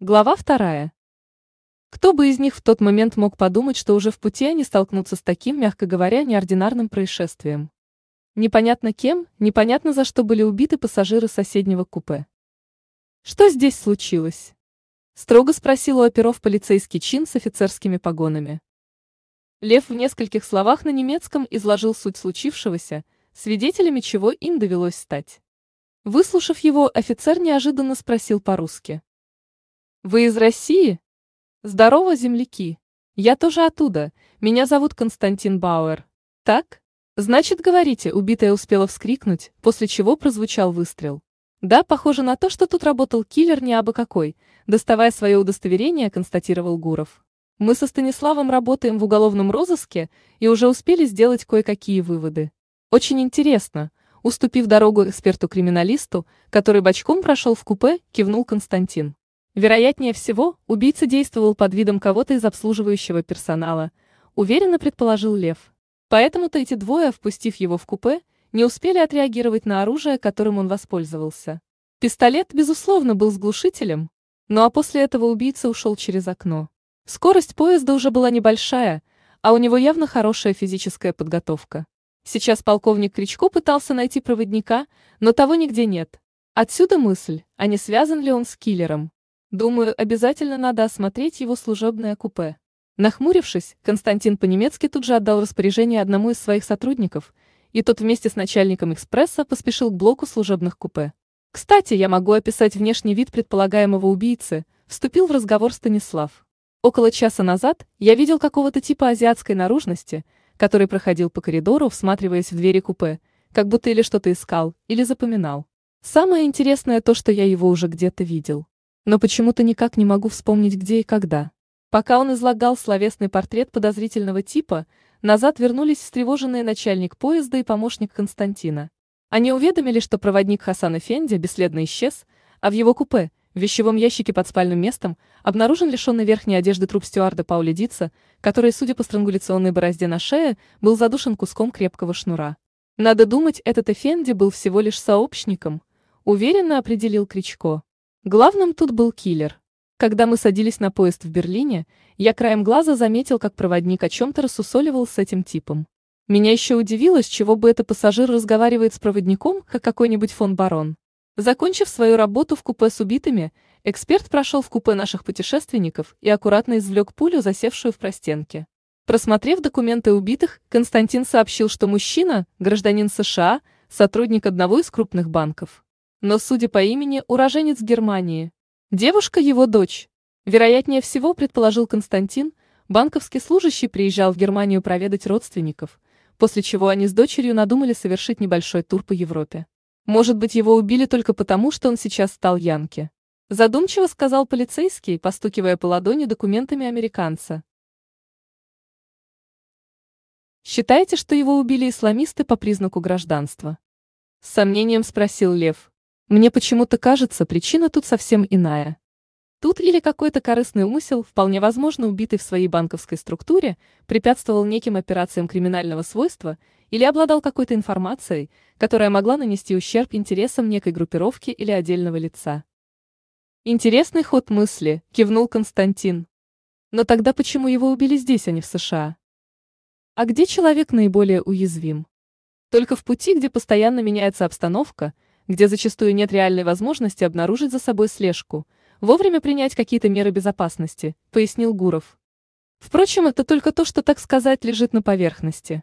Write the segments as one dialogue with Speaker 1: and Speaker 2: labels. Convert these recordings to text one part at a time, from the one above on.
Speaker 1: Глава вторая. Кто бы из них в тот момент мог подумать, что уже в пути они столкнутся с таким, мягко говоря, неординарным происшествием. Непонятно кем, непонятно за что были убиты пассажиры соседнего купе. Что здесь случилось? Строго спросил у оперов полицейский чин с офицерскими погонами. Лев в нескольких словах на немецком изложил суть случившегося, свидетелями чего им довелось стать. Выслушав его, офицер неожиданно спросил по-русски. Вы из России? Здорово, земляки. Я тоже оттуда. Меня зовут Константин Бауэр. Так? Значит, говорите, убитая успела вскрикнуть, после чего прозвучал выстрел. Да, похоже на то, что тут работал киллер не абы какой. Доставая свое удостоверение, констатировал Гуров. Мы со Станиславом работаем в уголовном розыске и уже успели сделать кое-какие выводы. Очень интересно. Уступив дорогу эксперту-криминалисту, который бочком прошел в купе, кивнул Константин. Вероятнее всего, убийца действовал под видом кого-то из обслуживающего персонала, уверенно предположил Лев. Поэтому-то эти двое, впустив его в купе, не успели отреагировать на оружие, которым он воспользовался. Пистолет, безусловно, был с глушителем, ну а после этого убийца ушел через окно. Скорость поезда уже была небольшая, а у него явно хорошая физическая подготовка. Сейчас полковник Кричко пытался найти проводника, но того нигде нет. Отсюда мысль, а не связан ли он с киллером. Думаю, обязательно надо осмотреть его служебное купе. Нахмурившись, Константин по-немецки тут же отдал распоряжение одному из своих сотрудников, и тот вместе с начальником экспресса поспешил к блоку служебных купе. Кстати, я могу описать внешний вид предполагаемого убийцы, вступил в разговор Станислав. Около часа назад я видел какого-то типа азиатской наружности, который проходил по коридору, всматриваясь в двери купе, как будто или что-то искал, или запоминал. Самое интересное то, что я его уже где-то видел но почему-то никак не могу вспомнить где и когда. Пока он излагал словесный портрет подозрительного типа, назад вернулись встревоженные начальник поезда и помощник Константина. Они уведомили, что проводник Хасан Эфенди бесследно исчез, а в его купе, в вещевом ящике под спальным местом, обнаружен лишенный верхней одежды труп стюарда Паули Дица, который, судя по странгуляционной борозде на шее, был задушен куском крепкого шнура. Надо думать, этот Эфенди был всего лишь сообщником, уверенно определил Кричко. Главным тут был киллер. Когда мы садились на поезд в Берлине, я краем глаза заметил, как проводник о чем-то рассусоливал с этим типом. Меня еще удивило, с чего бы это пассажир разговаривает с проводником, как какой-нибудь фон барон. Закончив свою работу в купе с убитыми, эксперт прошел в купе наших путешественников и аккуратно извлек пулю, засевшую в простенке. Просмотрев документы убитых, Константин сообщил, что мужчина – гражданин США, сотрудник одного из крупных банков но, судя по имени, уроженец Германии. Девушка его дочь. Вероятнее всего, предположил Константин, банковский служащий приезжал в Германию проведать родственников, после чего они с дочерью надумали совершить небольшой тур по Европе. Может быть, его убили только потому, что он сейчас стал Янки. Задумчиво сказал полицейский, постукивая по ладони документами американца. Считаете, что его убили исламисты по признаку гражданства? С сомнением спросил Лев. Мне почему-то кажется, причина тут совсем иная. Тут или какой-то корыстный умысел, вполне возможно убитый в своей банковской структуре, препятствовал неким операциям криминального свойства или обладал какой-то информацией, которая могла нанести ущерб интересам некой группировки или отдельного лица. Интересный ход мысли, кивнул Константин. Но тогда почему его убили здесь, а не в США? А где человек наиболее уязвим? Только в пути, где постоянно меняется обстановка – где зачастую нет реальной возможности обнаружить за собой слежку, вовремя принять какие-то меры безопасности, пояснил Гуров. Впрочем, это только то, что, так сказать, лежит на поверхности.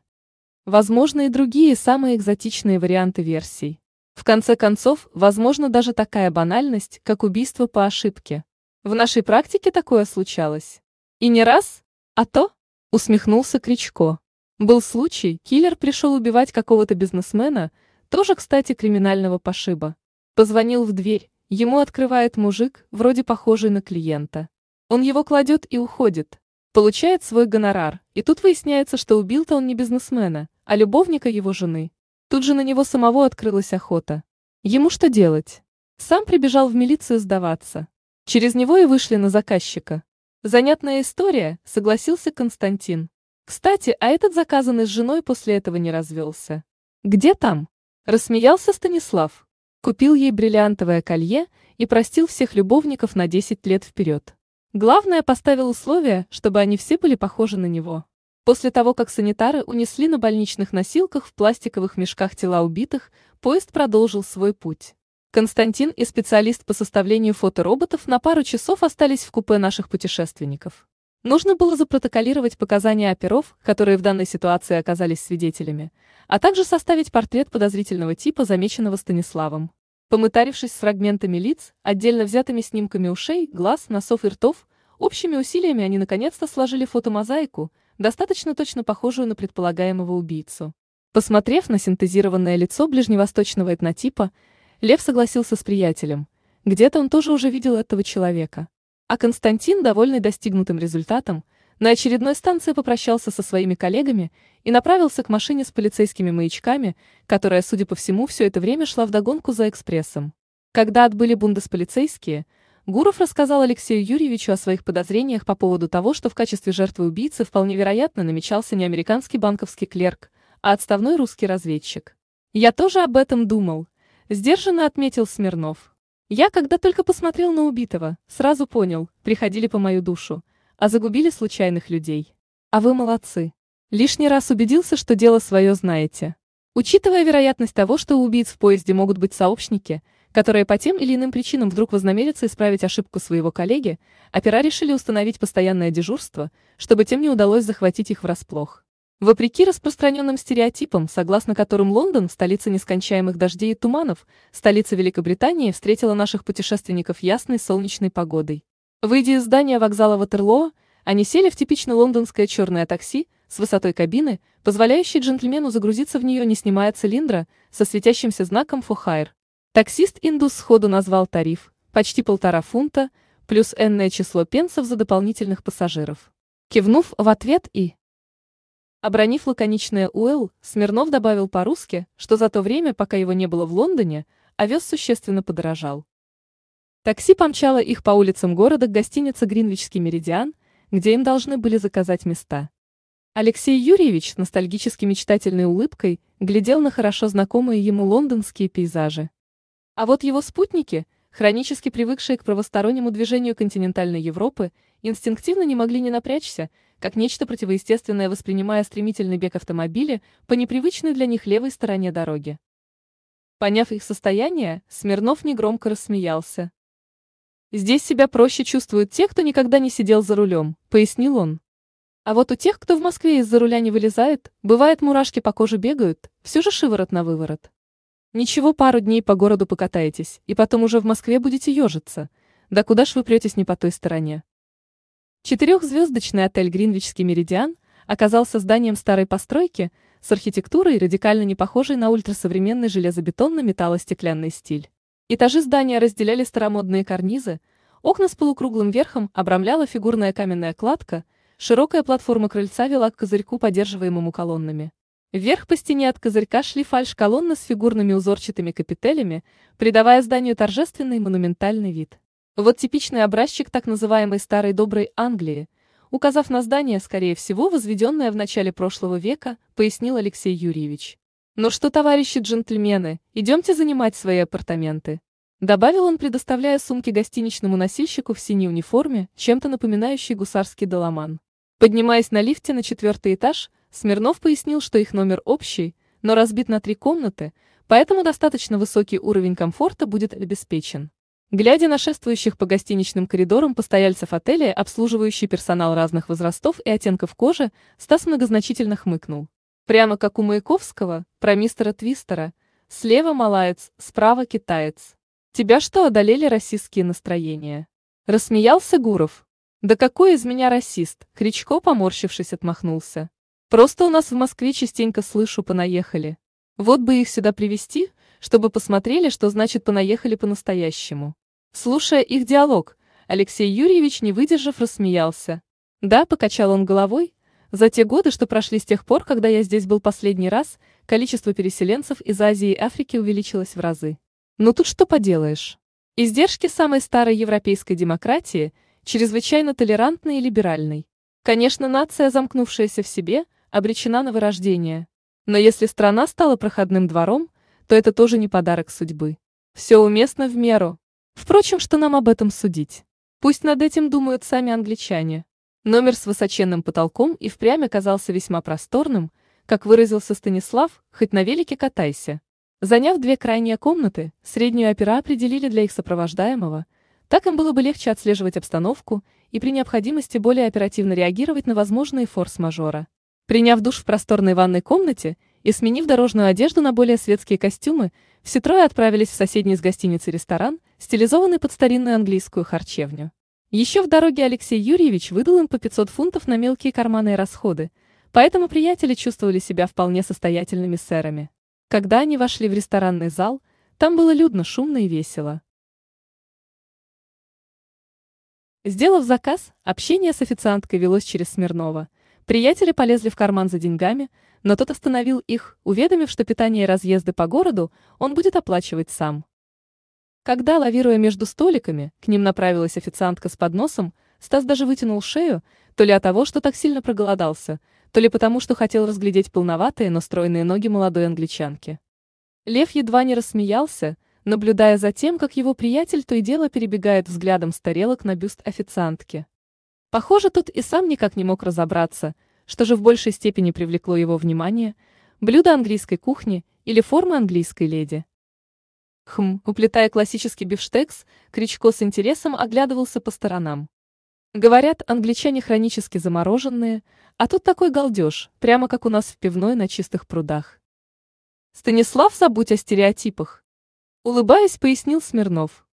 Speaker 1: Возможны и другие самые экзотичные варианты версий. В конце концов, возможно даже такая банальность, как убийство по ошибке. В нашей практике такое случалось. И не раз, а то, усмехнулся Кричко. Был случай, киллер пришел убивать какого-то бизнесмена, тоже, кстати, криминального пошиба. Позвонил в дверь, ему открывает мужик, вроде похожий на клиента. Он его кладет и уходит. Получает свой гонорар, и тут выясняется, что убил-то он не бизнесмена, а любовника его жены. Тут же на него самого открылась охота. Ему что делать? Сам прибежал в милицию сдаваться. Через него и вышли на заказчика. Занятная история, согласился Константин. Кстати, а этот заказанный с женой после этого не развелся. Где там? Рассмеялся Станислав. купил ей бриллиантовое колье и простил всех любовников на 10 лет вперед. Главное, поставил условие, чтобы они все были похожи на него. После того, как санитары унесли на больничных носилках в пластиковых мешках тела убитых, поезд продолжил свой путь. Константин и специалист по составлению фотороботов на пару часов остались в купе наших путешественников. Нужно было запротоколировать показания оперов, которые в данной ситуации оказались свидетелями, а также составить портрет подозрительного типа, замеченного Станиславом. Помытарившись с фрагментами лиц, отдельно взятыми снимками ушей, глаз, носов и ртов, общими усилиями они наконец-то сложили фотомозаику, достаточно точно похожую на предполагаемого убийцу. Посмотрев на синтезированное лицо ближневосточного этнотипа, Лев согласился с приятелем. Где-то он тоже уже видел этого человека. А Константин, довольный достигнутым результатом, на очередной станции попрощался со своими коллегами и направился к машине с полицейскими маячками, которая, судя по всему, все это время шла вдогонку за экспрессом. Когда отбыли бундесполицейские, Гуров рассказал Алексею Юрьевичу о своих подозрениях по поводу того, что в качестве жертвы убийцы вполне вероятно намечался не американский банковский клерк, а отставной русский разведчик. «Я тоже об этом думал», – сдержанно отметил Смирнов. Я, когда только посмотрел на убитого, сразу понял, приходили по мою душу, а загубили случайных людей. А вы молодцы. Лишний раз убедился, что дело свое знаете. Учитывая вероятность того, что у убийц в поезде могут быть сообщники, которые по тем или иным причинам вдруг вознамерятся исправить ошибку своего коллеги, опера решили установить постоянное дежурство, чтобы тем не удалось захватить их врасплох. Вопреки распространенным стереотипам, согласно которым Лондон, столица нескончаемых дождей и туманов, столица Великобритании встретила наших путешественников ясной солнечной погодой. Выйдя из здания вокзала Ватерлоо, они сели в типично лондонское черное такси с высотой кабины, позволяющей джентльмену загрузиться в нее, не снимая цилиндра, со светящимся знаком «Фохайр». Таксист-индус сходу назвал тариф – почти полтора фунта, плюс энное число пенсов за дополнительных пассажиров. Кивнув в ответ и Обронив лаконичное Уэлл, Смирнов добавил по-русски, что за то время, пока его не было в Лондоне, овес существенно подорожал. Такси помчало их по улицам города к гостинице «Гринвичский меридиан», где им должны были заказать места. Алексей Юрьевич с ностальгически мечтательной улыбкой глядел на хорошо знакомые ему лондонские пейзажи. А вот его спутники, хронически привыкшие к правостороннему движению континентальной Европы, инстинктивно не могли не напрячься, как нечто противоестественное воспринимая стремительный бег автомобиля по непривычной для них левой стороне дороги. Поняв их состояние, Смирнов негромко рассмеялся. «Здесь себя проще чувствуют те, кто никогда не сидел за рулем», — пояснил он. «А вот у тех, кто в Москве из-за руля не вылезает, бывает мурашки по коже бегают, все же шиворот на выворот. Ничего, пару дней по городу покатаетесь, и потом уже в Москве будете ежиться. Да куда ж вы претесь не по той стороне?» Четырехзвездочный отель «Гринвичский меридиан» оказался зданием старой постройки с архитектурой, радикально не похожей на ультрасовременный железобетонно-металлостеклянный стиль. Этажи здания разделяли старомодные карнизы, окна с полукруглым верхом обрамляла фигурная каменная кладка, широкая платформа крыльца вела к козырьку, поддерживаемому колоннами. Вверх по стене от козырька шли фальш-колонны с фигурными узорчатыми капителями, придавая зданию торжественный монументальный вид. Вот типичный образчик так называемой старой доброй Англии, указав на здание, скорее всего, возведенное в начале прошлого века, пояснил Алексей Юрьевич. «Ну что, товарищи джентльмены, идемте занимать свои апартаменты», добавил он, предоставляя сумки гостиничному носильщику в синей униформе, чем-то напоминающий гусарский доломан. Поднимаясь на лифте на четвертый этаж, Смирнов пояснил, что их номер общий, но разбит на три комнаты, поэтому достаточно высокий уровень комфорта будет обеспечен. Глядя на шествующих по гостиничным коридорам постояльцев отеля, обслуживающий персонал разных возрастов и оттенков кожи, Стас многозначительно хмыкнул. Прямо как у Маяковского, про мистера Твистера. Слева малаец, справа китаец. Тебя что одолели российские настроения? Рассмеялся Гуров. Да какой из меня расист? Кричко, поморщившись, отмахнулся. Просто у нас в Москве частенько слышу «понаехали». Вот бы их сюда привести чтобы посмотрели, что значит понаехали по-настоящему. Слушая их диалог, Алексей Юрьевич, не выдержав, рассмеялся. Да, покачал он головой, за те годы, что прошли с тех пор, когда я здесь был последний раз, количество переселенцев из Азии и Африки увеличилось в разы. Но тут что поделаешь? Издержки самой старой европейской демократии чрезвычайно толерантной и либеральной. Конечно, нация, замкнувшаяся в себе, обречена на вырождение. Но если страна стала проходным двором, то это тоже не подарок судьбы. Все уместно в меру. Впрочем, что нам об этом судить? Пусть над этим думают сами англичане. Номер с высоченным потолком и впрямь оказался весьма просторным, как выразился Станислав, хоть на велике катайся. Заняв две крайние комнаты, среднюю опера определили для их сопровождаемого, так им было бы легче отслеживать обстановку и при необходимости более оперативно реагировать на возможные форс-мажора. Приняв душ в просторной ванной комнате и сменив дорожную одежду на более светские костюмы, все трое отправились в соседний с гостиницей ресторан, стилизованный под старинную английскую харчевню. Еще в дороге Алексей Юрьевич выдал им по 500 фунтов на мелкие карманные расходы, поэтому приятели чувствовали себя вполне состоятельными сэрами. Когда они вошли в ресторанный зал, там было людно, шумно и весело. Сделав заказ, общение с официанткой велось через Смирнова. Приятели полезли в карман за деньгами, но тот остановил их, уведомив, что питание и разъезды по городу он будет оплачивать сам. Когда, лавируя между столиками, к ним направилась официантка с подносом, Стас даже вытянул шею, то ли от того, что так сильно проголодался, то ли потому, что хотел разглядеть полноватые, но стройные ноги молодой англичанки. Лев едва не рассмеялся, наблюдая за тем, как его приятель то и дело перебегает взглядом с тарелок на бюст официантки. Похоже, тут и сам никак не мог разобраться, что же в большей степени привлекло его внимание, блюдо английской кухни или форма английской леди. Хм, уплетая классический бифштекс, Кричко с интересом оглядывался по сторонам. Говорят, англичане хронически замороженные, а тут такой галдеж, прямо как у нас в пивной на чистых прудах. Станислав, забудь о стереотипах. Улыбаясь, пояснил Смирнов.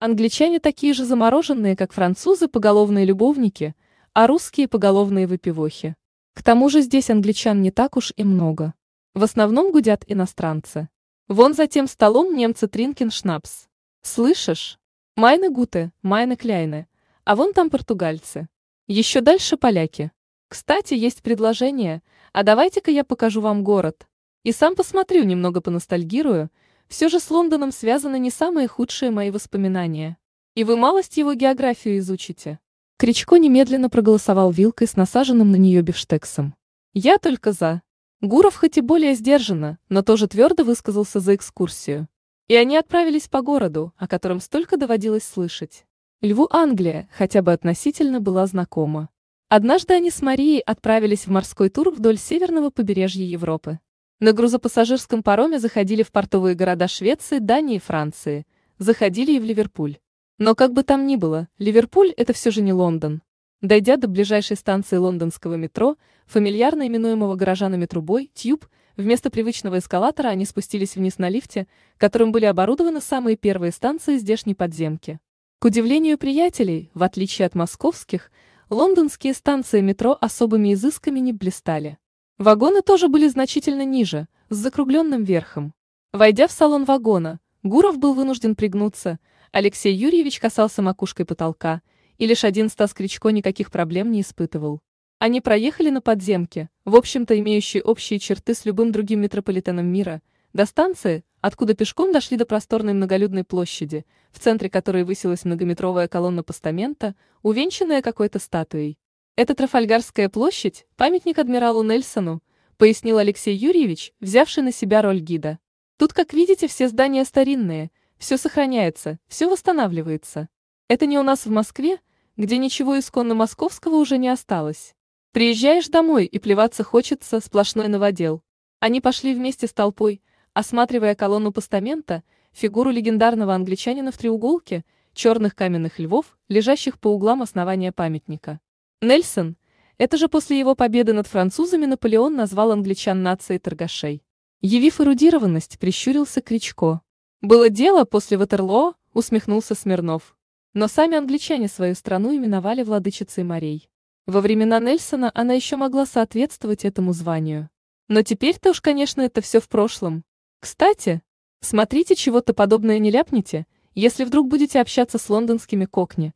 Speaker 1: Англичане такие же замороженные, как французы, поголовные любовники, а русские поголовные выпивохи. К тому же здесь англичан не так уж и много. В основном гудят иностранцы. Вон за тем столом немцы Тринкин Шнапс. Слышишь? Майны Гуте, Майны Кляйны. А вон там португальцы. Еще дальше поляки. Кстати, есть предложение, а давайте-ка я покажу вам город. И сам посмотрю, немного поностальгирую. Все же с Лондоном связаны не самые худшие мои воспоминания. И вы малость его географию изучите. Кричко немедленно проголосовал вилкой с насаженным на нее бифштексом. Я только за. Гуров хоть и более сдержанно, но тоже твердо высказался за экскурсию. И они отправились по городу, о котором столько доводилось слышать. Льву Англия хотя бы относительно была знакома. Однажды они с Марией отправились в морской тур вдоль северного побережья Европы. На грузопассажирском пароме заходили в портовые города Швеции, Дании и Франции. Заходили и в Ливерпуль. Но как бы там ни было, Ливерпуль – это все же не Лондон. Дойдя до ближайшей станции лондонского метро, фамильярно именуемого горожанами трубой, Тьюб, вместо привычного эскалатора они спустились вниз на лифте, которым были оборудованы самые первые станции здешней подземки. К удивлению приятелей, в отличие от московских, лондонские станции метро особыми изысками не блистали. Вагоны тоже были значительно ниже, с закругленным верхом. Войдя в салон вагона, Гуров был вынужден пригнуться, Алексей Юрьевич касался макушкой потолка – и лишь один Стас Кричко никаких проблем не испытывал. Они проехали на подземке, в общем-то имеющей общие черты с любым другим метрополитеном мира, до станции, откуда пешком дошли до просторной многолюдной площади, в центре которой высилась многометровая колонна постамента, увенчанная какой-то статуей. Это Трафальгарская площадь, памятник адмиралу Нельсону, пояснил Алексей Юрьевич, взявший на себя роль гида. Тут, как видите, все здания старинные, все сохраняется, все восстанавливается. Это не у нас в Москве, где ничего исконно московского уже не осталось. Приезжаешь домой и плеваться хочется сплошной новодел. Они пошли вместе с толпой, осматривая колонну постамента, фигуру легендарного англичанина в треуголке, черных каменных львов, лежащих по углам основания памятника. Нельсон, это же после его победы над французами Наполеон назвал англичан нацией торгашей. Явив эрудированность, прищурился Кричко. «Было дело после Ватерлоо», усмехнулся Смирнов. Но сами англичане свою страну именовали владычицей морей. Во времена Нельсона она еще могла соответствовать этому званию. Но теперь-то уж, конечно, это все в прошлом. Кстати, смотрите, чего-то подобное не ляпните, если вдруг будете общаться с лондонскими кокни.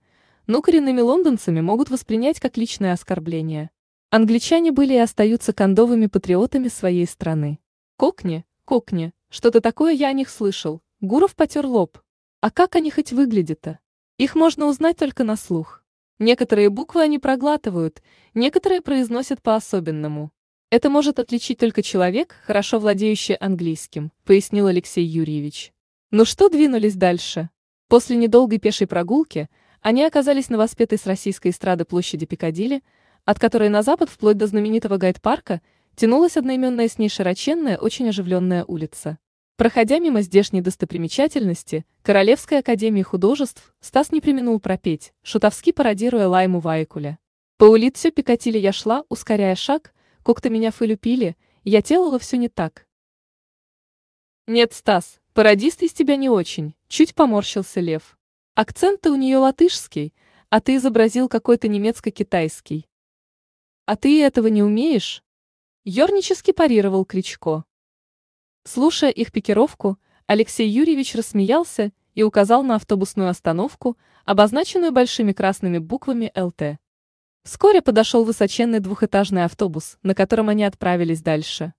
Speaker 1: Ну, коренными лондонцами могут воспринять как личное оскорбление. Англичане были и остаются кондовыми патриотами своей страны. Кокни, кокни, что-то такое я о них слышал. Гуров потер лоб. А как они хоть выглядят-то? Их можно узнать только на слух. Некоторые буквы они проглатывают, некоторые произносят по-особенному. Это может отличить только человек, хорошо владеющий английским, пояснил Алексей Юрьевич. Ну что двинулись дальше? После недолгой пешей прогулки они оказались на воспетой с российской эстрады площади Пикадилли, от которой на запад вплоть до знаменитого гайд-парка тянулась одноименная с ней широченная, очень оживленная улица. Проходя мимо здешней достопримечательности, Королевской академии художеств, Стас не применул пропеть, шутовски пародируя Лайму Вайкуля. По улице Пикатили я шла, ускоряя шаг, как-то меня фылюпили, я делала все не так. Нет, Стас, пародист из тебя не очень, чуть поморщился Лев. Акцент-то у нее латышский, а ты изобразил какой-то немецко-китайский. А ты этого не умеешь? Ёрнически парировал Кричко. Слушая их пикировку, Алексей Юрьевич рассмеялся и указал на автобусную остановку, обозначенную большими красными буквами «ЛТ». Вскоре подошел высоченный двухэтажный автобус, на котором они отправились дальше.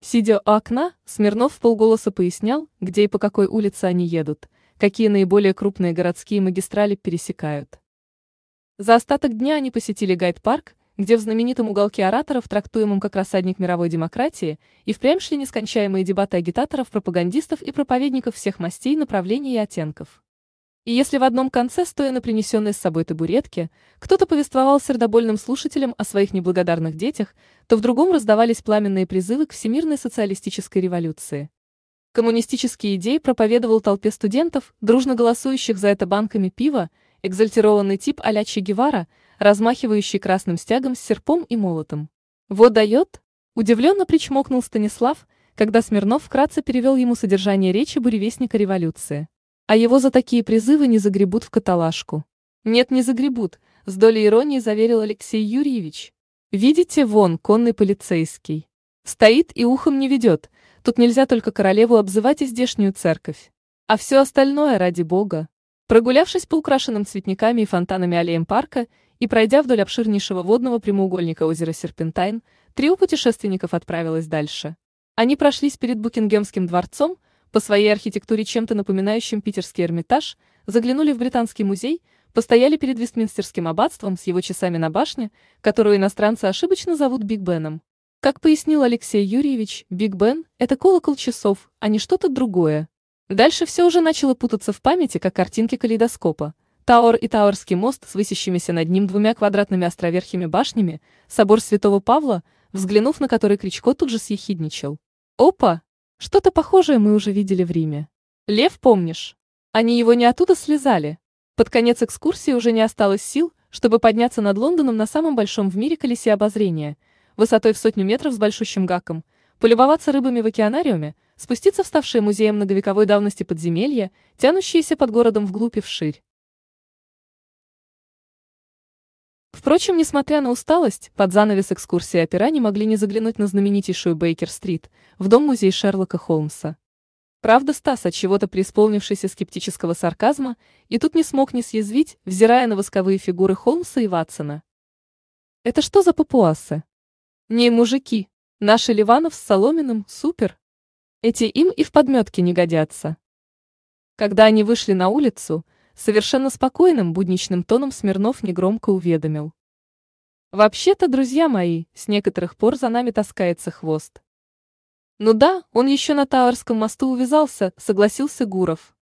Speaker 1: Сидя у окна, Смирнов полголоса пояснял, где и по какой улице они едут, какие наиболее крупные городские магистрали пересекают. За остаток дня они посетили гайд-парк, где в знаменитом уголке ораторов, трактуемом как рассадник мировой демократии, и впрямь шли нескончаемые дебаты агитаторов, пропагандистов и проповедников всех мастей, направлений и оттенков. И если в одном конце, стоя на принесенной с собой табуретке, кто-то повествовал сердобольным слушателям о своих неблагодарных детях, то в другом раздавались пламенные призывы к всемирной социалистической революции. Коммунистические идеи проповедовал толпе студентов, дружно голосующих за это банками пива, экзальтированный тип а-ля Че Гевара – размахивающий красным стягом с серпом и молотом. «Вот дает?» – удивленно причмокнул Станислав, когда Смирнов вкратце перевел ему содержание речи буревестника революции. А его за такие призывы не загребут в каталажку. Нет, не загребут, с долей иронии заверил Алексей Юрьевич. Видите, вон, конный полицейский. Стоит и ухом не ведет, тут нельзя только королеву обзывать и здешнюю церковь. А все остальное ради бога. Прогулявшись по украшенным цветниками и фонтанами аллеям парка, и пройдя вдоль обширнейшего водного прямоугольника озера Серпентайн, трио путешественников отправилось дальше. Они прошлись перед Букингемским дворцом, по своей архитектуре чем-то напоминающим питерский Эрмитаж, заглянули в Британский музей, постояли перед Вестминстерским аббатством с его часами на башне, которую иностранцы ошибочно зовут Биг Беном. Как пояснил Алексей Юрьевич, Биг Бен – это колокол часов, а не что-то другое. Дальше все уже начало путаться в памяти, как картинки калейдоскопа – Тауэр и Тауэрский мост с высящимися над ним двумя квадратными островерхими башнями, собор Святого Павла, взглянув на который Кричко тут же съехидничал. Опа! Что-то похожее мы уже видели в Риме. Лев, помнишь? Они его не оттуда слезали. Под конец экскурсии уже не осталось сил, чтобы подняться над Лондоном на самом большом в мире колесе обозрения, высотой в сотню метров с большущим гаком, полюбоваться рыбами в океанариуме, спуститься в ставшее музеем многовековой давности подземелья, тянущиеся под городом вглубь и вширь. Впрочем, несмотря на усталость, под занавес экскурсии опера не могли не заглянуть на знаменитейшую Бейкер-стрит, в дом-музей Шерлока Холмса. Правда, Стас, от чего-то преисполнившийся скептического сарказма, и тут не смог не съязвить, взирая на восковые фигуры Холмса и Ватсона. Это что за папуасы? Не мужики. Наши Ливанов с Соломиным, супер. Эти им и в подметке не годятся. Когда они вышли на улицу, Совершенно спокойным будничным тоном Смирнов негромко уведомил. «Вообще-то, друзья мои, с некоторых пор за нами таскается хвост». «Ну да, он еще на Тауэрском мосту увязался», — согласился Гуров.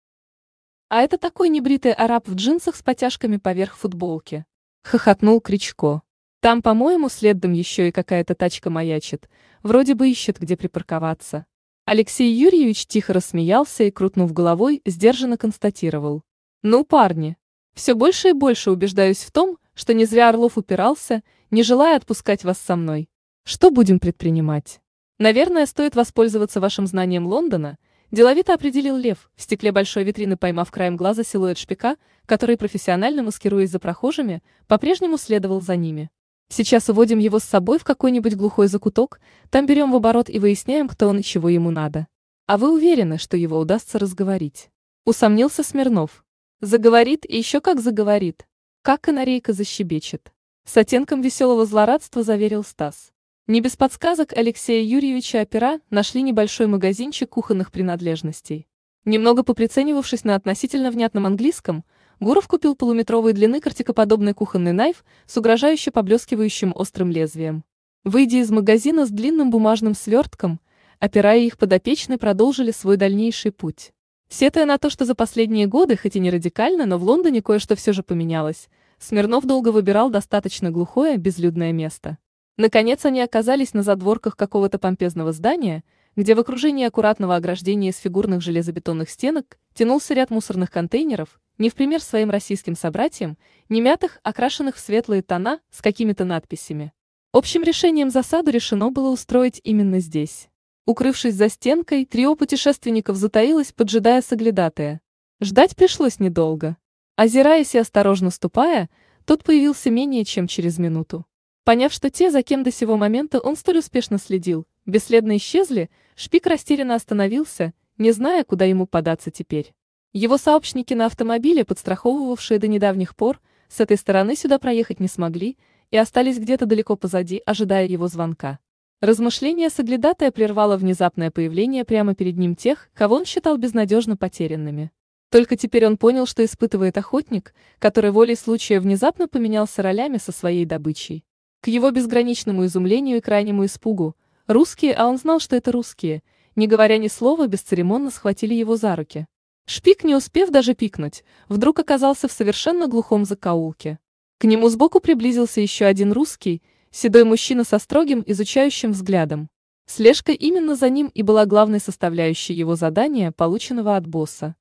Speaker 1: «А это такой небритый араб в джинсах с потяжками поверх футболки», — хохотнул Кричко. «Там, по-моему, следом еще и какая-то тачка маячит, вроде бы ищет, где припарковаться». Алексей Юрьевич тихо рассмеялся и, крутнув головой, сдержанно констатировал. Ну, парни, все больше и больше убеждаюсь в том, что не зря Орлов упирался, не желая отпускать вас со мной. Что будем предпринимать? Наверное, стоит воспользоваться вашим знанием Лондона, деловито определил Лев, в стекле большой витрины поймав краем глаза силуэт шпика, который, профессионально маскируясь за прохожими, по-прежнему следовал за ними. Сейчас уводим его с собой в какой-нибудь глухой закуток, там берем в оборот и выясняем, кто он и чего ему надо. А вы уверены, что его удастся разговорить? Усомнился Смирнов. Заговорит и еще как заговорит. Как канарейка защебечет. С оттенком веселого злорадства заверил Стас. Не без подсказок Алексея Юрьевича опера нашли небольшой магазинчик кухонных принадлежностей. Немного поприценивавшись на относительно внятном английском, Гуров купил полуметровой длины картикоподобный кухонный найф с угрожающе поблескивающим острым лезвием. Выйдя из магазина с длинным бумажным свертком, опера и их подопечные продолжили свой дальнейший путь. Сетуя на то, что за последние годы, хоть и не радикально, но в Лондоне кое-что все же поменялось, Смирнов долго выбирал достаточно глухое, безлюдное место. Наконец они оказались на задворках какого-то помпезного здания, где в окружении аккуратного ограждения из фигурных железобетонных стенок тянулся ряд мусорных контейнеров, не в пример своим российским собратьям, не мятых, окрашенных в светлые тона с какими-то надписями. Общим решением засаду решено было устроить именно здесь. Укрывшись за стенкой, трио путешественников затаилось, поджидая соглядатая. Ждать пришлось недолго. Озираясь и осторожно ступая, тот появился менее чем через минуту. Поняв, что те, за кем до сего момента он столь успешно следил, бесследно исчезли, Шпик растерянно остановился, не зная, куда ему податься теперь. Его сообщники на автомобиле, подстраховывавшие до недавних пор, с этой стороны сюда проехать не смогли и остались где-то далеко позади, ожидая его звонка. Размышление соглядатая прервало внезапное появление прямо перед ним тех, кого он считал безнадежно потерянными. Только теперь он понял, что испытывает охотник, который волей случая внезапно поменялся ролями со своей добычей. К его безграничному изумлению и крайнему испугу, русские, а он знал, что это русские, не говоря ни слова, бесцеремонно схватили его за руки. Шпик, не успев даже пикнуть, вдруг оказался в совершенно глухом закоулке. К нему сбоку приблизился еще один русский, седой мужчина со строгим, изучающим взглядом. Слежка именно за ним и была главной составляющей его задания, полученного от босса.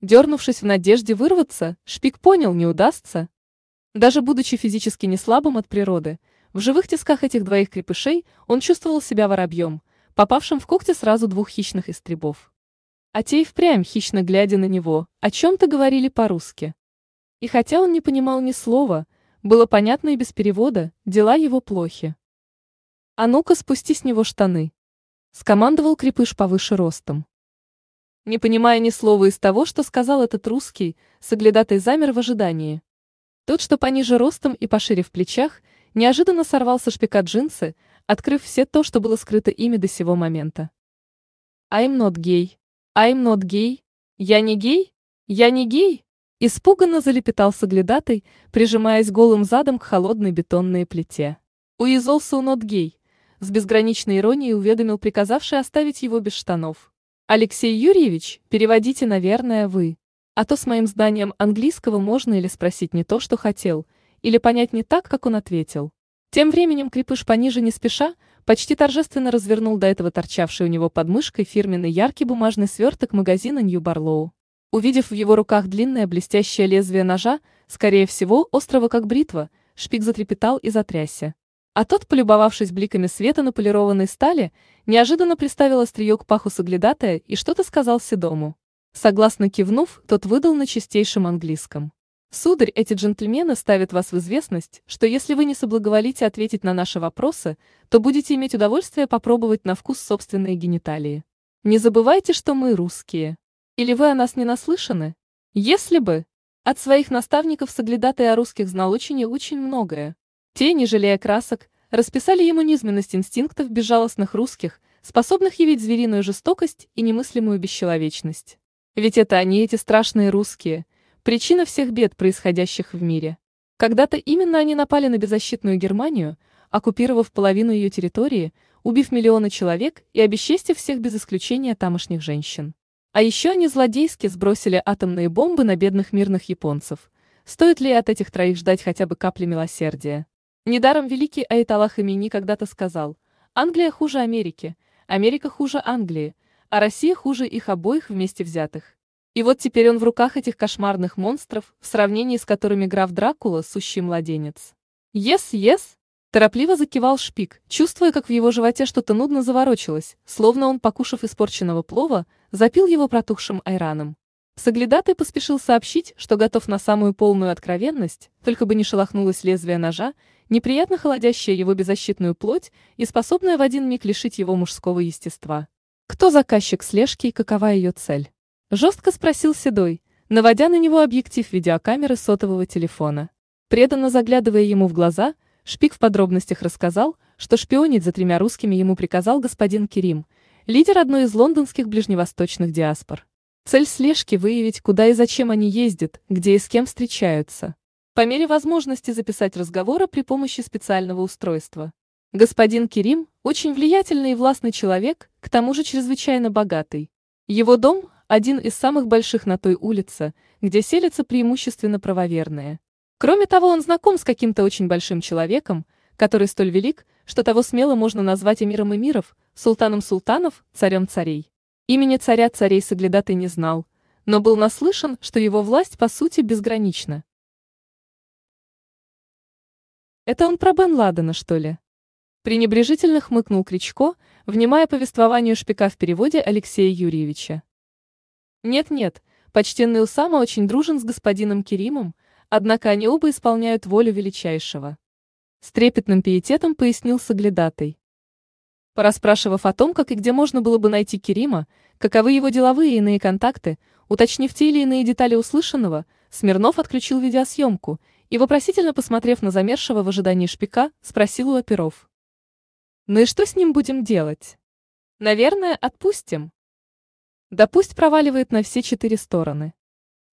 Speaker 1: Дернувшись в надежде вырваться, Шпик понял, не удастся. Даже будучи физически не слабым от природы, в живых тисках этих двоих крепышей он чувствовал себя воробьем, попавшим в когти сразу двух хищных истребов. А те и впрямь, хищно глядя на него, о чем-то говорили по-русски. И хотя он не понимал ни слова, было понятно и без перевода, дела его плохи. «А ну-ка спусти с него штаны!» — скомандовал крепыш повыше ростом. Не понимая ни слова из того, что сказал этот русский, соглядатай замер в ожидании. Тот, что пониже ростом и пошире в плечах, неожиданно сорвал со шпика джинсы, открыв все то, что было скрыто ими до сего момента. «I'm not gay. I'm not gay. Я не гей? Я не гей?» Испуганно залепетал соглядатой, прижимаясь голым задом к холодной бетонной плите. Уизолсу нот гей, с безграничной иронией уведомил приказавший оставить его без штанов. Алексей Юрьевич, переводите, наверное, вы. А то с моим знанием английского можно или спросить не то, что хотел, или понять не так, как он ответил. Тем временем крепыш пониже не спеша, почти торжественно развернул до этого торчавший у него под мышкой фирменный яркий бумажный сверток магазина Нью Барлоу. Увидев в его руках длинное блестящее лезвие ножа, скорее всего, острого как бритва, шпик затрепетал и затрясся. А тот, полюбовавшись бликами света на полированной стали, неожиданно приставил острие к паху соглядатая и что-то сказал Седому. Согласно кивнув, тот выдал на чистейшем английском. «Сударь, эти джентльмены ставят вас в известность, что если вы не соблаговолите ответить на наши вопросы, то будете иметь удовольствие попробовать на вкус собственные гениталии. Не забывайте, что мы русские». Или вы о нас не наслышаны? Если бы. От своих наставников соглядатай о русских знал очень и очень многое. Те, не жалея красок, расписали ему низменность инстинктов безжалостных русских, способных явить звериную жестокость и немыслимую бесчеловечность. Ведь это они, эти страшные русские, причина всех бед, происходящих в мире. Когда-то именно они напали на беззащитную Германию, оккупировав половину ее территории, убив миллионы человек и обесчестив всех без исключения тамошних женщин. А еще они злодейски сбросили атомные бомбы на бедных мирных японцев. Стоит ли от этих троих ждать хотя бы капли милосердия? Недаром великий Айталах Хамини когда-то сказал, Англия хуже Америки, Америка хуже Англии, а Россия хуже их обоих вместе взятых. И вот теперь он в руках этих кошмарных монстров, в сравнении с которыми граф Дракула – сущий младенец. «Yes, yes!» – торопливо закивал Шпик, чувствуя, как в его животе что-то нудно заворочилось, словно он, покушав испорченного плова, запил его протухшим айраном. Соглядатый поспешил сообщить, что готов на самую полную откровенность, только бы не шелохнулось лезвие ножа, неприятно холодящее его беззащитную плоть и способное в один миг лишить его мужского естества. Кто заказчик слежки и какова ее цель? Жестко спросил Седой, наводя на него объектив видеокамеры сотового телефона. Преданно заглядывая ему в глаза, Шпик в подробностях рассказал, что шпионить за тремя русскими ему приказал господин Керим – лидер одной из лондонских ближневосточных диаспор. Цель слежки – выявить, куда и зачем они ездят, где и с кем встречаются. По мере возможности записать разговоры при помощи специального устройства. Господин Керим – очень влиятельный и властный человек, к тому же чрезвычайно богатый. Его дом – один из самых больших на той улице, где селятся преимущественно правоверные. Кроме того, он знаком с каким-то очень большим человеком, который столь велик, что того смело можно назвать эмиром эмиров, султаном султанов, царем царей. Имени царя царей Соглядатый не знал, но был наслышан, что его власть по сути безгранична. Это он про Бен Ладена, что ли? Пренебрежительно хмыкнул Кричко, внимая повествованию шпика в переводе Алексея Юрьевича. Нет-нет, почтенный Усама очень дружен с господином Керимом, однако они оба исполняют волю величайшего. С трепетным пиететом пояснил Соглядатый. Порасспрашивав о том, как и где можно было бы найти Керима, каковы его деловые и иные контакты, уточнив те или иные детали услышанного, Смирнов отключил видеосъемку и, вопросительно посмотрев на замершего в ожидании шпика, спросил у оперов. Ну и что с ним будем делать? Наверное, отпустим. Да пусть проваливает на все четыре стороны.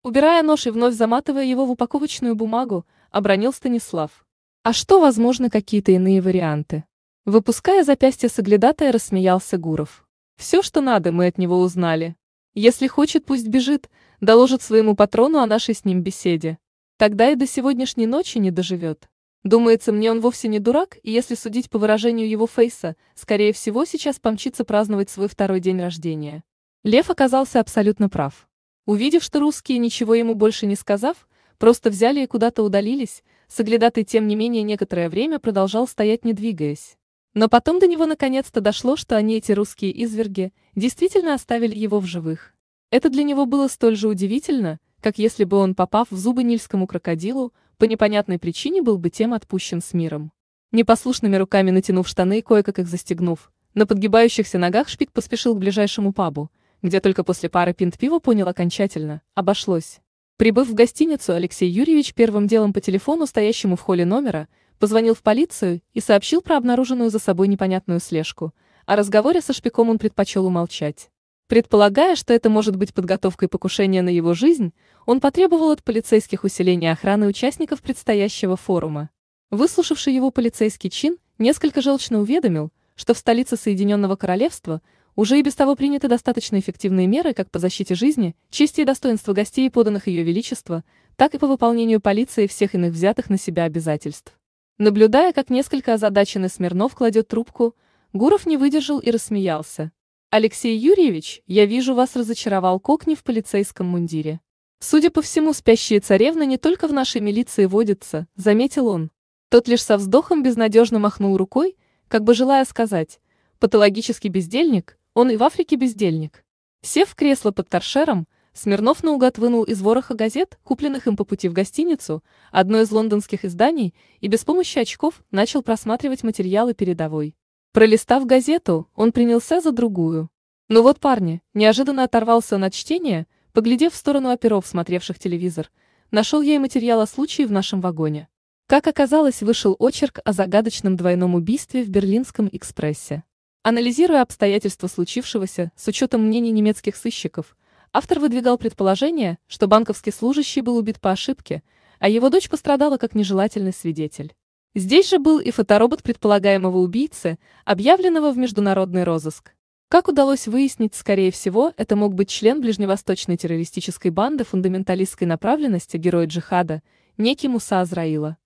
Speaker 1: Убирая нож и вновь заматывая его в упаковочную бумагу, обронил Станислав. А что, возможно, какие-то иные варианты? Выпуская запястье соглядатая, рассмеялся Гуров. Все, что надо, мы от него узнали. Если хочет, пусть бежит, доложит своему патрону о нашей с ним беседе. Тогда и до сегодняшней ночи не доживет. Думается, мне он вовсе не дурак, и если судить по выражению его фейса, скорее всего, сейчас помчится праздновать свой второй день рождения. Лев оказался абсолютно прав. Увидев, что русские, ничего ему больше не сказав, просто взяли и куда-то удалились, соглядатый тем не менее некоторое время продолжал стоять не двигаясь. Но потом до него наконец-то дошло, что они, эти русские изверги, действительно оставили его в живых. Это для него было столь же удивительно, как если бы он, попав в зубы нильскому крокодилу, по непонятной причине был бы тем отпущен с миром. Непослушными руками натянув штаны и кое-как их застегнув, на подгибающихся ногах шпик поспешил к ближайшему пабу, где только после пары пинт пива понял окончательно, обошлось. Прибыв в гостиницу, Алексей Юрьевич первым делом по телефону, стоящему в холле номера, позвонил в полицию и сообщил про обнаруженную за собой непонятную слежку. О разговоре со шпиком он предпочел умолчать. Предполагая, что это может быть подготовкой покушения на его жизнь, он потребовал от полицейских усиления охраны участников предстоящего форума. Выслушавший его полицейский чин несколько желчно уведомил, что в столице Соединенного Королевства уже и без того приняты достаточно эффективные меры как по защите жизни, чести и достоинства гостей, поданных Ее Величество, так и по выполнению полиции всех иных взятых на себя обязательств. Наблюдая, как несколько озадаченный Смирнов кладет трубку, Гуров не выдержал и рассмеялся. Алексей Юрьевич, я вижу, вас разочаровал Кокни в полицейском мундире. Судя по всему, спящие царевны не только в нашей милиции водятся, заметил он. Тот лишь со вздохом безнадежно махнул рукой, как бы желая сказать, патологический бездельник, он и в Африке бездельник. Сев в кресло под торшером, Смирнов наугад вынул из вороха газет, купленных им по пути в гостиницу, одно из лондонских изданий, и без помощи очков начал просматривать материалы передовой. Пролистав газету, он принялся за другую. Ну вот парни, неожиданно оторвался он от чтения, поглядев в сторону оперов, смотревших телевизор. Нашел я и материал о случае в нашем вагоне. Как оказалось, вышел очерк о загадочном двойном убийстве в Берлинском экспрессе. Анализируя обстоятельства случившегося с учетом мнений немецких сыщиков, автор выдвигал предположение, что банковский служащий был убит по ошибке, а его дочь пострадала как нежелательный свидетель. Здесь же был и фоторобот предполагаемого убийцы, объявленного в международный розыск. Как удалось выяснить, скорее всего, это мог быть член ближневосточной террористической банды фундаменталистской направленности героя джихада, некий Муса Азраила.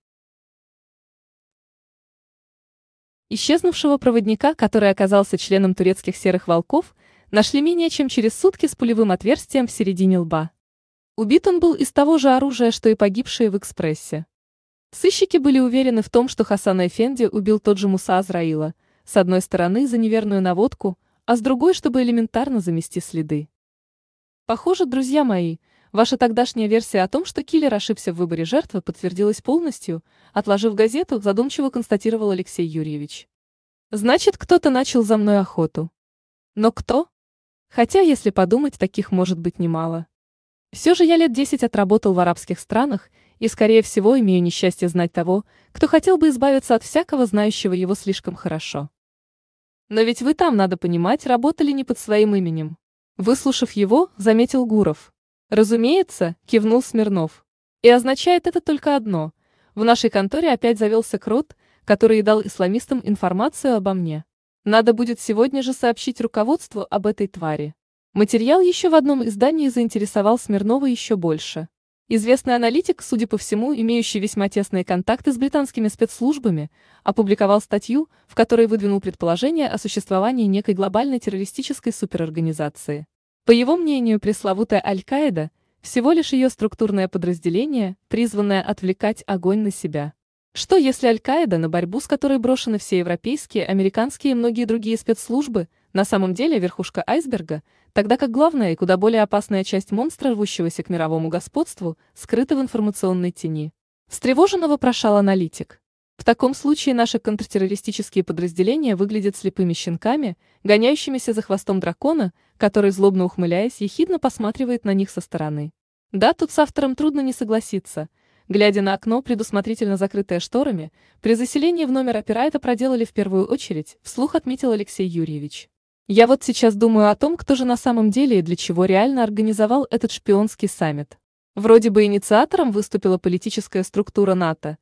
Speaker 1: Исчезнувшего проводника, который оказался членом турецких серых волков, нашли менее чем через сутки с пулевым отверстием в середине лба. Убит он был из того же оружия, что и погибшие в экспрессе. Сыщики были уверены в том, что Хасан Эфенди убил тот же Муса Азраила, с одной стороны за неверную наводку, а с другой, чтобы элементарно замести следы. Похоже, друзья мои, ваша тогдашняя версия о том, что киллер ошибся в выборе жертвы, подтвердилась полностью, отложив газету, задумчиво констатировал Алексей Юрьевич. Значит, кто-то начал за мной охоту. Но кто? Хотя, если подумать, таких может быть немало. Все же я лет десять отработал в арабских странах и, скорее всего, имею несчастье знать того, кто хотел бы избавиться от всякого знающего его слишком хорошо. Но ведь вы там, надо понимать, работали не под своим именем. Выслушав его, заметил Гуров. Разумеется, кивнул Смирнов. И означает это только одно. В нашей конторе опять завелся крот, который дал исламистам информацию обо мне. Надо будет сегодня же сообщить руководству об этой твари. Материал еще в одном издании заинтересовал Смирнова еще больше. Известный аналитик, судя по всему, имеющий весьма тесные контакты с британскими спецслужбами, опубликовал статью, в которой выдвинул предположение о существовании некой глобальной террористической суперорганизации. По его мнению, пресловутая Аль-Каида – всего лишь ее структурное подразделение, призванное отвлекать огонь на себя. Что если Аль-Каида, на борьбу с которой брошены все европейские, американские и многие другие спецслужбы, на самом деле верхушка айсберга, тогда как главная и куда более опасная часть монстра, рвущегося к мировому господству, скрыта в информационной тени. Встревоженно вопрошал аналитик. В таком случае наши контртеррористические подразделения выглядят слепыми щенками, гоняющимися за хвостом дракона, который, злобно ухмыляясь, ехидно посматривает на них со стороны. Да, тут с автором трудно не согласиться. Глядя на окно, предусмотрительно закрытое шторами, при заселении в номер опера это проделали в первую очередь, вслух отметил Алексей Юрьевич. Я вот сейчас думаю о том, кто же на самом деле и для чего реально организовал этот шпионский саммит. Вроде бы инициатором выступила политическая структура НАТО,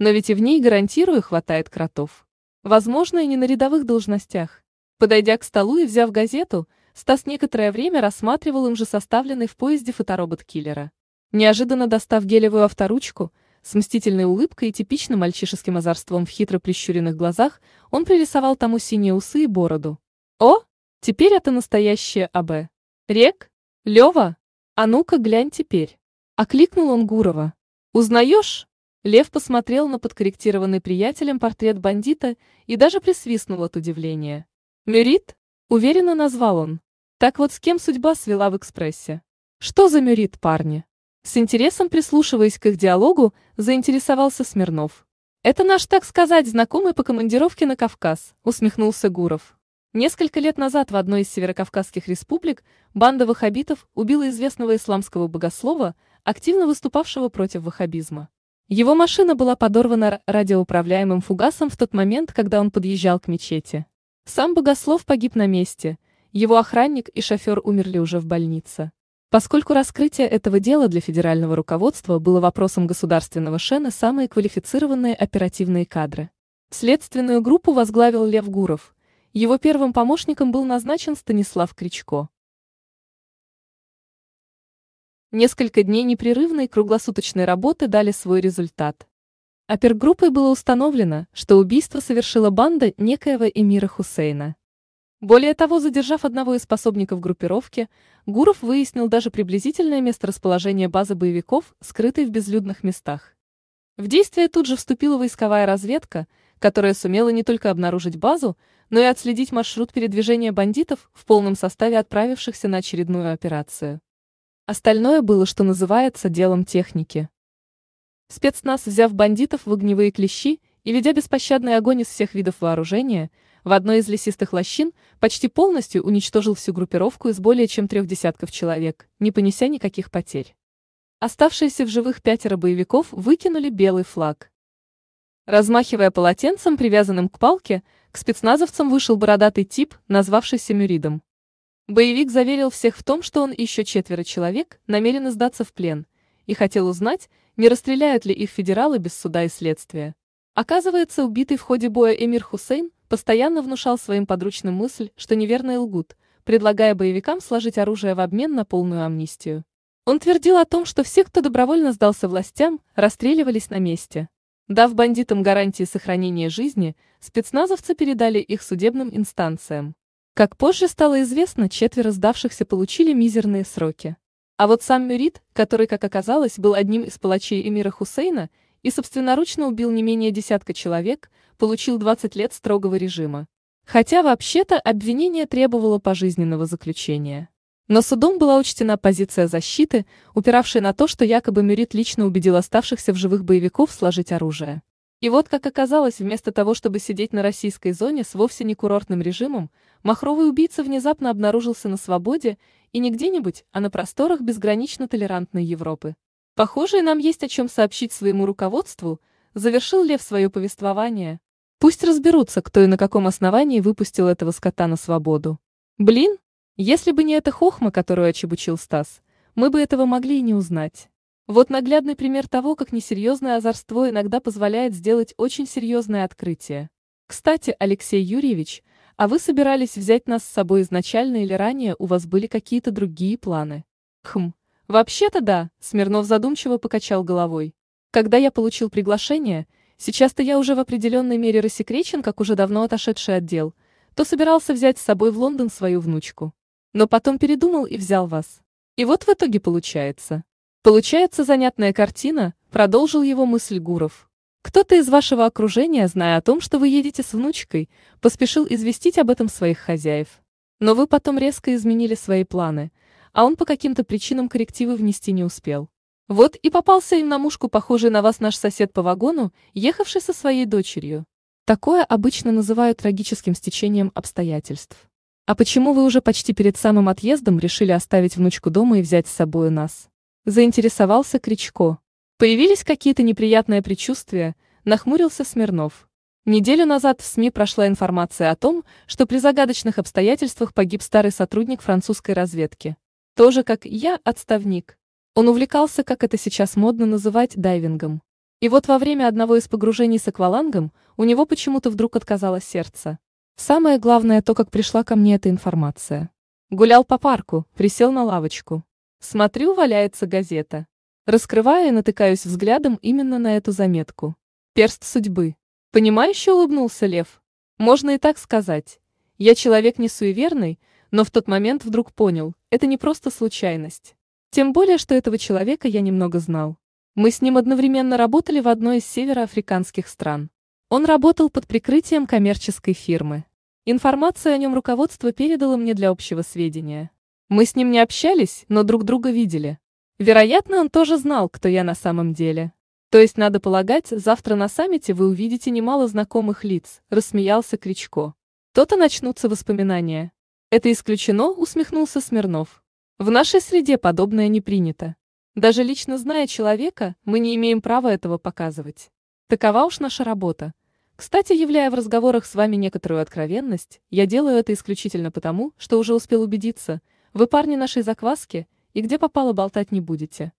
Speaker 1: но ведь и в ней, гарантирую, хватает кротов. Возможно, и не на рядовых должностях. Подойдя к столу и взяв газету, Стас некоторое время рассматривал им же составленный в поезде фоторобот киллера. Неожиданно достав гелевую авторучку, с мстительной улыбкой и типичным мальчишеским озорством в хитро прищуренных глазах, он пририсовал тому синие усы и бороду. О, теперь это настоящее АБ. Рек? Лева? А ну-ка глянь теперь. Окликнул он Гурова. Узнаешь? Лев посмотрел на подкорректированный приятелем портрет бандита и даже присвистнул от удивления. Мюрит? Уверенно назвал он. Так вот с кем судьба свела в экспрессе. Что за Мюрит, парни? С интересом прислушиваясь к их диалогу, заинтересовался Смирнов. «Это наш, так сказать, знакомый по командировке на Кавказ», усмехнулся Гуров. Несколько лет назад в одной из северокавказских республик банда ваххабитов убила известного исламского богослова, активно выступавшего против ваххабизма. Его машина была подорвана радиоуправляемым фугасом в тот момент, когда он подъезжал к мечети. Сам богослов погиб на месте, его охранник и шофер умерли уже в больнице. Поскольку раскрытие этого дела для федерального руководства было вопросом государственного шена самые квалифицированные оперативные кадры. Следственную группу возглавил Лев Гуров – его первым помощником был назначен Станислав Кричко. Несколько дней непрерывной круглосуточной работы дали свой результат. Опергруппой было установлено, что убийство совершила банда некоего эмира Хусейна. Более того, задержав одного из способников группировки, Гуров выяснил даже приблизительное месторасположение базы боевиков, скрытой в безлюдных местах. В действие тут же вступила войсковая разведка, которая сумела не только обнаружить базу, но и отследить маршрут передвижения бандитов в полном составе отправившихся на очередную операцию. Остальное было, что называется, делом техники. Спецназ, взяв бандитов в огневые клещи и ведя беспощадный огонь из всех видов вооружения, в одной из лесистых лощин почти полностью уничтожил всю группировку из более чем трех десятков человек, не понеся никаких потерь. Оставшиеся в живых пятеро боевиков выкинули белый флаг. Размахивая полотенцем, привязанным к палке, к спецназовцам вышел бородатый тип, назвавшийся Мюридом. Боевик заверил всех в том, что он и еще четверо человек намерены сдаться в плен, и хотел узнать, не расстреляют ли их федералы без суда и следствия. Оказывается, убитый в ходе боя Эмир Хусейн постоянно внушал своим подручным мысль, что неверные лгут, предлагая боевикам сложить оружие в обмен на полную амнистию. Он твердил о том, что все, кто добровольно сдался властям, расстреливались на месте. Дав бандитам гарантии сохранения жизни, спецназовцы передали их судебным инстанциям. Как позже стало известно, четверо сдавшихся получили мизерные сроки. А вот сам Мюрит, который, как оказалось, был одним из палачей эмира Хусейна и собственноручно убил не менее десятка человек, получил 20 лет строгого режима. Хотя вообще-то обвинение требовало пожизненного заключения. Но судом была учтена позиция защиты, упиравшая на то, что якобы Мюрит лично убедил оставшихся в живых боевиков сложить оружие. И вот как оказалось, вместо того, чтобы сидеть на российской зоне с вовсе не курортным режимом, махровый убийца внезапно обнаружился на свободе и не где-нибудь, а на просторах безгранично толерантной Европы. Похоже, и нам есть о чем сообщить своему руководству, завершил Лев свое повествование. Пусть разберутся, кто и на каком основании выпустил этого скота на свободу. Блин, если бы не эта хохма, которую очебучил Стас, мы бы этого могли и не узнать. Вот наглядный пример того, как несерьезное озорство иногда позволяет сделать очень серьезное открытие. Кстати, Алексей Юрьевич, а вы собирались взять нас с собой изначально или ранее у вас были какие-то другие планы? Хм, вообще-то да, Смирнов задумчиво покачал головой. Когда я получил приглашение, сейчас-то я уже в определенной мере рассекречен, как уже давно отошедший отдел, то собирался взять с собой в Лондон свою внучку. Но потом передумал и взял вас. И вот в итоге получается. Получается занятная картина, продолжил его мысль Гуров. Кто-то из вашего окружения, зная о том, что вы едете с внучкой, поспешил известить об этом своих хозяев. Но вы потом резко изменили свои планы, а он по каким-то причинам коррективы внести не успел. Вот и попался им на мушку похожий на вас наш сосед по вагону, ехавший со своей дочерью. Такое обычно называют трагическим стечением обстоятельств. А почему вы уже почти перед самым отъездом решили оставить внучку дома и взять с собой нас? Заинтересовался Кричко. Появились какие-то неприятные предчувствия, нахмурился Смирнов. Неделю назад в СМИ прошла информация о том, что при загадочных обстоятельствах погиб старый сотрудник французской разведки. Тоже как я, отставник. Он увлекался, как это сейчас модно называть, дайвингом. И вот во время одного из погружений с аквалангом у него почему-то вдруг отказало сердце. Самое главное то, как пришла ко мне эта информация. Гулял по парку, присел на лавочку. Смотрю, валяется газета. Раскрываю и натыкаюсь взглядом именно на эту заметку. Перст судьбы. Понимающе улыбнулся Лев. Можно и так сказать. Я человек не суеверный, но в тот момент вдруг понял, это не просто случайность. Тем более, что этого человека я немного знал. Мы с ним одновременно работали в одной из североафриканских стран. Он работал под прикрытием коммерческой фирмы. Информацию о нем руководство передало мне для общего сведения. Мы с ним не общались, но друг друга видели. Вероятно, он тоже знал, кто я на самом деле. То есть, надо полагать, завтра на саммите вы увидите немало знакомых лиц, рассмеялся Кричко. То-то начнутся воспоминания. Это исключено, усмехнулся Смирнов. В нашей среде подобное не принято. Даже лично зная человека, мы не имеем права этого показывать. Такова уж наша работа. Кстати, являя в разговорах с вами некоторую откровенность, я делаю это исключительно потому, что уже успел убедиться, вы парни нашей закваски, и где попало болтать не будете.